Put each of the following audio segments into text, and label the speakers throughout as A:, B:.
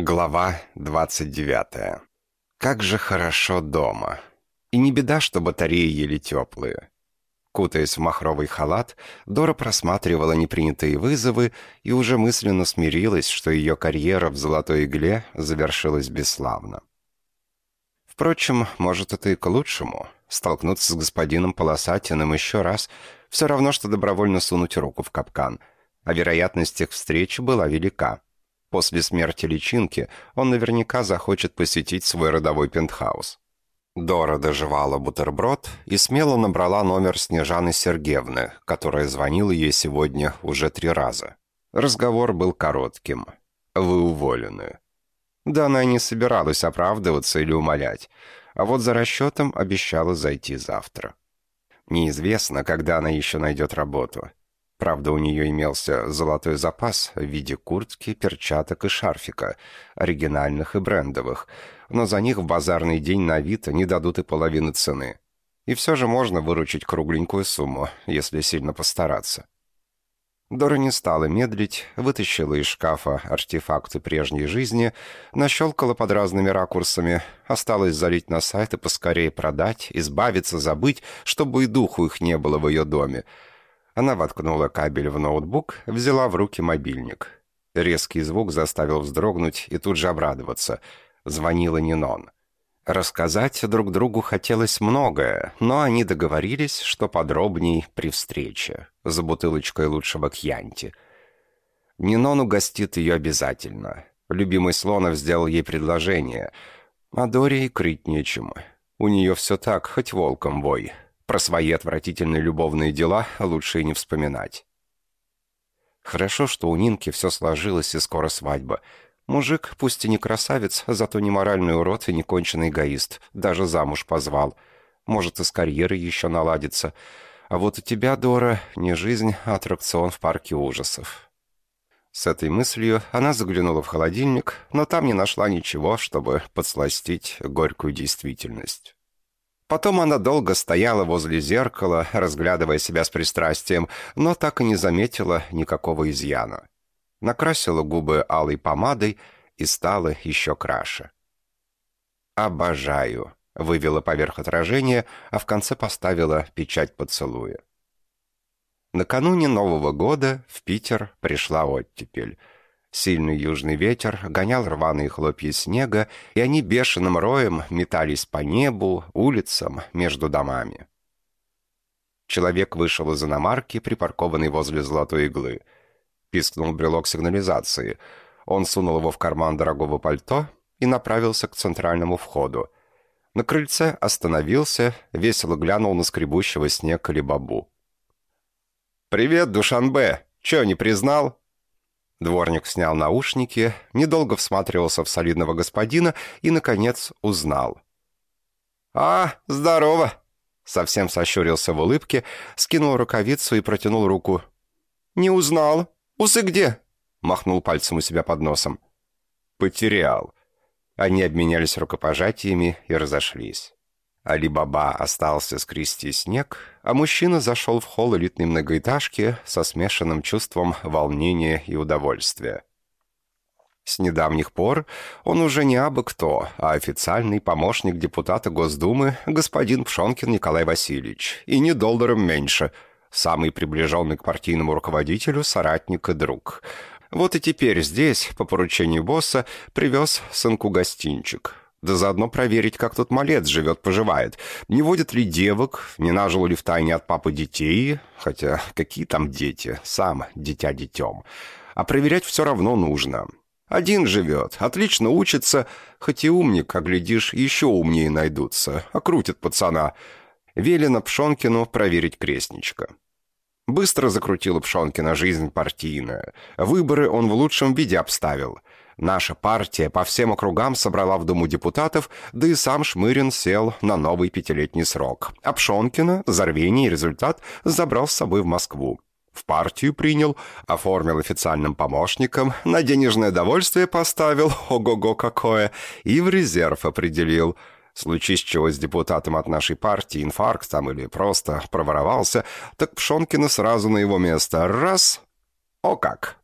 A: Глава 29. Как же хорошо дома. И не беда, что батареи еле теплые. Кутаясь в махровый халат, Дора просматривала непринятые вызовы и уже мысленно смирилась, что ее карьера в «Золотой игле» завершилась бесславно. Впрочем, может, это и к лучшему. Столкнуться с господином Полосатиным еще раз — все равно, что добровольно сунуть руку в капкан. А вероятность их встречи была велика — После смерти личинки он наверняка захочет посетить свой родовой пентхаус. Дора доживала бутерброд и смело набрала номер Снежаны Сергеевны, которая звонила ей сегодня уже три раза. Разговор был коротким. «Вы уволены». Да она не собиралась оправдываться или умолять, а вот за расчетом обещала зайти завтра. Неизвестно, когда она еще найдет работу. Правда, у нее имелся золотой запас в виде куртки, перчаток и шарфика, оригинальных и брендовых, но за них в базарный день на Авито не дадут и половины цены. И все же можно выручить кругленькую сумму, если сильно постараться. Дора не стала медлить, вытащила из шкафа артефакты прежней жизни, нащелкала под разными ракурсами, осталось залить на сайт и поскорее продать, избавиться, забыть, чтобы и духу их не было в ее доме — она воткнула кабель в ноутбук, взяла в руки мобильник. Резкий звук заставил вздрогнуть и тут же обрадоваться. Звонила Нинон. Рассказать друг другу хотелось многое, но они договорились, что подробней при встрече, за бутылочкой лучшего кьянти. Нинон угостит ее обязательно. Любимый Слонов сделал ей предложение, а Доре и крыть нечем. У нее все так, хоть волком вой. Про свои отвратительные любовные дела лучше и не вспоминать. Хорошо, что у Нинки все сложилось и скоро свадьба. Мужик, пусть и не красавец, зато не моральный урод и не конченый эгоист. Даже замуж позвал. Может, и с карьерой еще наладится. А вот у тебя, Дора, не жизнь, а аттракцион в парке ужасов. С этой мыслью она заглянула в холодильник, но там не нашла ничего, чтобы подсластить горькую действительность. Потом она долго стояла возле зеркала, разглядывая себя с пристрастием, но так и не заметила никакого изъяна. Накрасила губы алой помадой и стала еще краше. «Обожаю», — вывела поверх отражения, а в конце поставила печать поцелуя. Накануне Нового года в Питер пришла оттепель — Сильный южный ветер гонял рваные хлопья снега, и они бешеным роем метались по небу, улицам, между домами. Человек вышел из иномарки, припаркованной возле золотой иглы. Пискнул брелок сигнализации. Он сунул его в карман дорогого пальто и направился к центральному входу. На крыльце остановился, весело глянул на скребущего снег Алибабу. «Привет, Душанбе! Че, не признал?» Дворник снял наушники, недолго всматривался в солидного господина и, наконец, узнал. «А, здорово!» Совсем сощурился в улыбке, скинул рукавицу и протянул руку. «Не узнал. Усы где?» Махнул пальцем у себя под носом. «Потерял». Они обменялись рукопожатиями и разошлись. Али-Баба остался скрести снег, а мужчина зашел в холл элитной многоэтажки со смешанным чувством волнения и удовольствия. С недавних пор он уже не абы кто, а официальный помощник депутата Госдумы господин Пшонкин Николай Васильевич, и не долларом меньше, самый приближенный к партийному руководителю соратник и друг. Вот и теперь здесь, по поручению босса, привез сынку гостинчик — да заодно проверить, как тут малец живет-поживает. Не водит ли девок, не нажил ли в тайне от папы детей, хотя какие там дети, сам дитя детем. А проверять все равно нужно. Один живет, отлично учится, хоть и умник, а глядишь, еще умнее найдутся, окрутит пацана. Велено Пшонкину проверить крестничка. Быстро закрутила Пшонкина жизнь партийная. Выборы он в лучшем виде обставил — Наша партия по всем округам собрала в Думу депутатов, да и сам Шмырин сел на новый пятилетний срок. А Пшонкина за рвение и результат забрал с собой в Москву. В партию принял, оформил официальным помощником, на денежное довольствие поставил, ого-го какое, и в резерв определил. Случись чего с депутатом от нашей партии, инфаркт там или просто проворовался, так Пшонкина сразу на его место. Раз. О как!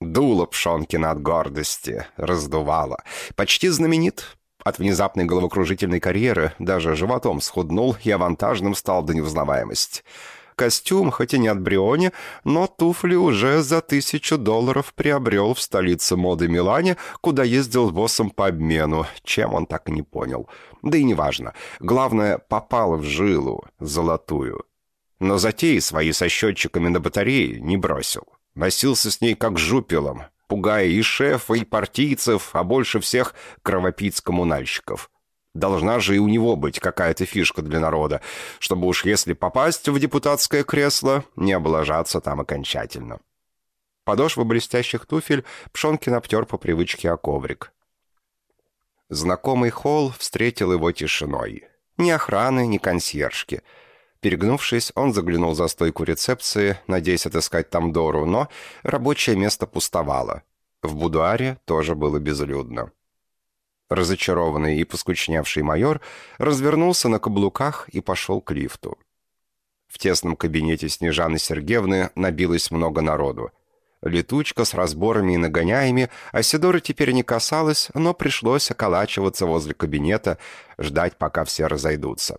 A: Дуло Пшонкина от гордости, раздувало. Почти знаменит. От внезапной головокружительной карьеры даже животом схуднул и авантажным стал до невознаваемости. Костюм, хоть и не от Бриони, но туфли уже за тысячу долларов приобрел в столице моды Милане, куда ездил боссом по обмену, чем он так и не понял. Да и неважно. Главное, попал в жилу, золотую. Но затеи свои со счетчиками на батарее не бросил. Носился с ней как жупелом, пугая и шефа, и партийцев, а больше всех кровопийц-коммунальщиков. Должна же и у него быть какая-то фишка для народа, чтобы уж если попасть в депутатское кресло, не облажаться там окончательно. Подошвы блестящих туфель Пшонкин обтер по привычке о коврик. Знакомый холл встретил его тишиной. Ни охраны, ни консьержки. Перегнувшись, он заглянул за стойку рецепции, надеясь отыскать там Дору, но рабочее место пустовало. В будуаре тоже было безлюдно. Разочарованный и поскучневший майор развернулся на каблуках и пошел к лифту. В тесном кабинете Снежаны Сергеевны набилось много народу. Летучка с разборами и нагоняями Асидора теперь не касалась, но пришлось околачиваться возле кабинета, ждать, пока все разойдутся.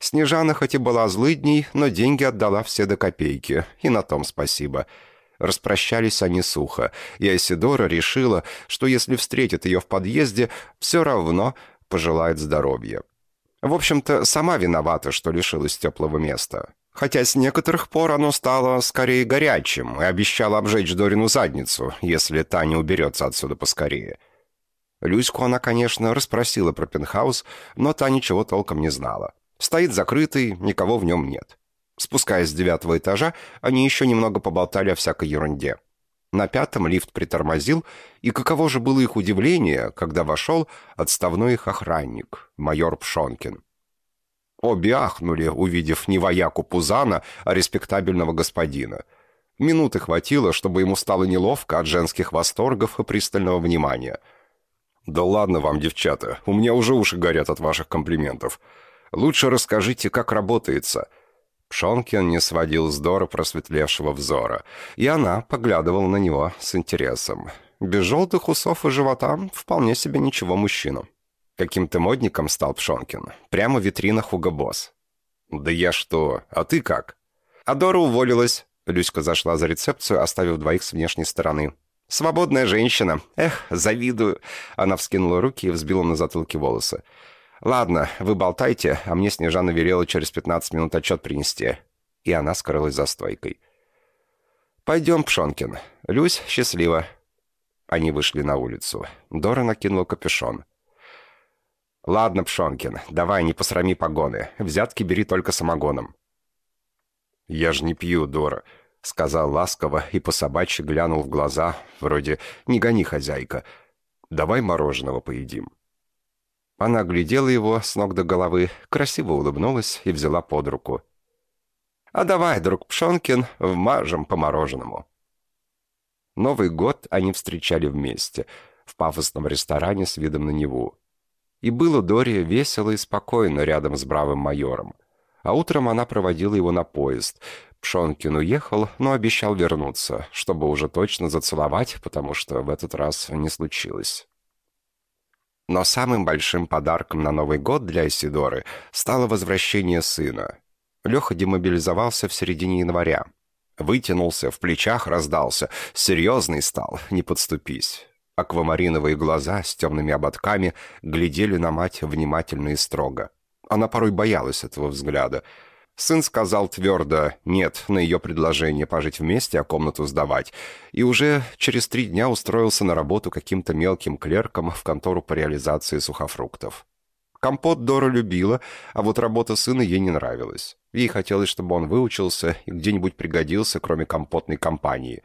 A: Снежана хоть и была злыдней, но деньги отдала все до копейки, и на том спасибо – Распрощались они сухо, и Асидора решила, что если встретит ее в подъезде, все равно пожелает здоровья. В общем-то, сама виновата, что лишилась теплого места. Хотя с некоторых пор оно стало скорее горячим и обещало обжечь Дорину задницу, если та не уберется отсюда поскорее. Люську она, конечно, расспросила про пентхаус, но та ничего толком не знала. Стоит закрытый, никого в нем нет. Спускаясь с девятого этажа, они еще немного поболтали о всякой ерунде. На пятом лифт притормозил, и каково же было их удивление, когда вошел отставной их охранник, майор Пшонкин. Обе ахнули, увидев не вояку Пузана, а респектабельного господина. Минуты хватило, чтобы ему стало неловко от женских восторгов и пристального внимания. «Да ладно вам, девчата, у меня уже уши горят от ваших комплиментов. Лучше расскажите, как работается». Пшонкин не сводил с Дора просветлевшего взора, и она поглядывала на него с интересом. Без желтых усов и живота вполне себе ничего мужчину. Каким-то модником стал Пшонкин. Прямо в витринах Уго Босс. «Да я что? А ты как?» «А Дора уволилась». Люська зашла за рецепцию, оставив двоих с внешней стороны. «Свободная женщина. Эх, завидую». Она вскинула руки и взбила на затылке волосы. «Ладно, вы болтайте, а мне Снежана велела через 15 минут отчет принести». И она скрылась за стойкой. «Пойдем, Пшонкин. Люсь, счастливо». Они вышли на улицу. Дора накинула капюшон. «Ладно, Пшонкин, давай, не посрами погоны. Взятки бери только самогоном». «Я же не пью, Дора», — сказал ласково и по собачьи глянул в глаза, вроде «не гони, хозяйка. Давай мороженого поедим». Она глядела его с ног до головы, красиво улыбнулась и взяла под руку. «А давай, друг Пшонкин, вмажем по мороженому». Новый год они встречали вместе, в пафосном ресторане с видом на Неву. И было Доре весело и спокойно рядом с бравым майором. А утром она проводила его на поезд. Пшонкин уехал, но обещал вернуться, чтобы уже точно зацеловать, потому что в этот раз не случилось. Но самым большим подарком на Новый год для Исидоры стало возвращение сына. Леха демобилизовался в середине января. Вытянулся, в плечах раздался. Серьезный стал, не подступись. Аквамариновые глаза с темными ободками глядели на мать внимательно и строго. Она порой боялась этого взгляда — Сын сказал твердо «нет» на ее предложение пожить вместе, а комнату сдавать, и уже через три дня устроился на работу каким-то мелким клерком в контору по реализации сухофруктов. Компот Дора любила, а вот работа сына ей не нравилась. Ей хотелось, чтобы он выучился и где-нибудь пригодился, кроме компотной компании.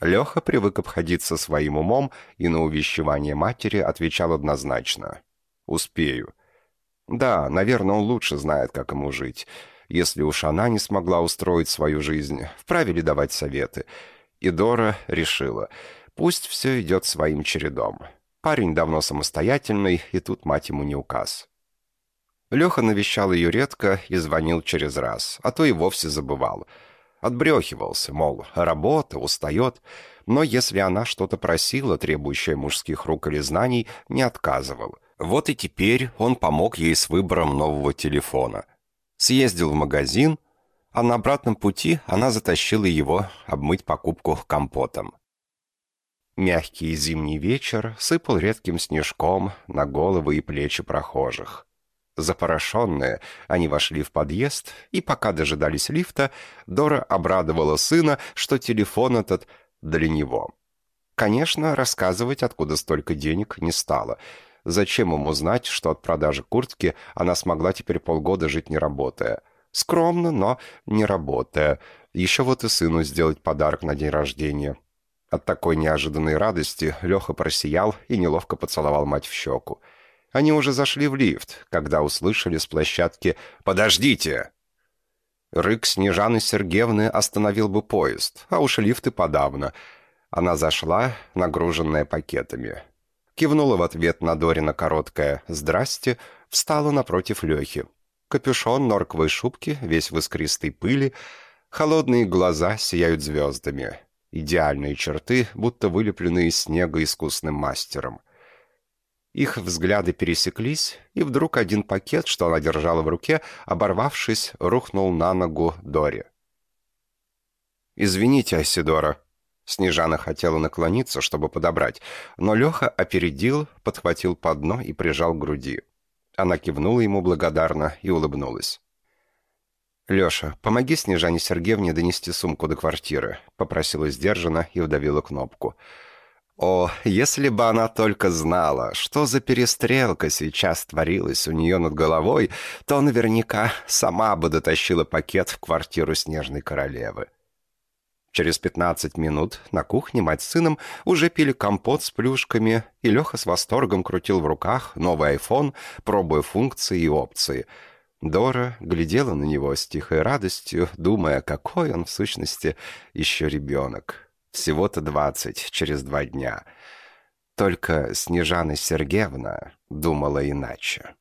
A: Леха привык обходиться своим умом и на увещевание матери отвечал однозначно. «Успею». Да, наверное, он лучше знает, как ему жить. Если уж она не смогла устроить свою жизнь, вправе ли давать советы? И Дора решила, пусть все идет своим чередом. Парень давно самостоятельный, и тут мать ему не указ. Леха навещал ее редко и звонил через раз, а то и вовсе забывал. Отбрехивался, мол, работа, устает. Но если она что-то просила, требующее мужских рук или знаний, не отказывал. Вот и теперь он помог ей с выбором нового телефона. Съездил в магазин, а на обратном пути она затащила его обмыть покупку компотом. Мягкий зимний вечер сыпал редким снежком на головы и плечи прохожих. Запорошенные, они вошли в подъезд, и пока дожидались лифта, Дора обрадовала сына, что телефон этот для него. Конечно, рассказывать, откуда столько денег, не стала. Зачем ему знать, что от продажи куртки она смогла теперь полгода жить не работая? Скромно, но не работая. Еще вот и сыну сделать подарок на день рождения. От такой неожиданной радости Леха просиял и неловко поцеловал мать в щеку. Они уже зашли в лифт, когда услышали с площадки «Подождите!». Рык Снежаны Сергеевны остановил бы поезд, а уж лифты подавно. Она зашла, нагруженная пакетами. Кивнула в ответ на Дорина короткое «Здрасте», встала напротив Лехи. Капюшон норковой шубки, весь в искристой пыли, холодные глаза сияют звездами. Идеальные черты, будто вылепленные из снега искусным мастером. Их взгляды пересеклись, и вдруг один пакет, что она держала в руке, оборвавшись, рухнул на ногу Дори. «Извините, Асидора». Снежана хотела наклониться, чтобы подобрать, но Леха опередил, подхватил по дно и прижал к груди. Она кивнула ему благодарно и улыбнулась. «Леша, помоги Снежане Сергеевне донести сумку до квартиры», — попросила сдержанно и вдавила кнопку. О, если бы она только знала, что за перестрелка сейчас творилась у нее над головой, то наверняка сама бы дотащила пакет в квартиру Снежной Королевы. Через пятнадцать минут на кухне мать с сыном уже пили компот с плюшками, и Леха с восторгом крутил в руках новый айфон, пробуя функции и опции — Дора глядела на него с тихой радостью, думая, какой он в сущности еще ребенок. Всего-то двадцать, через два дня. Только Снежана Сергеевна думала иначе.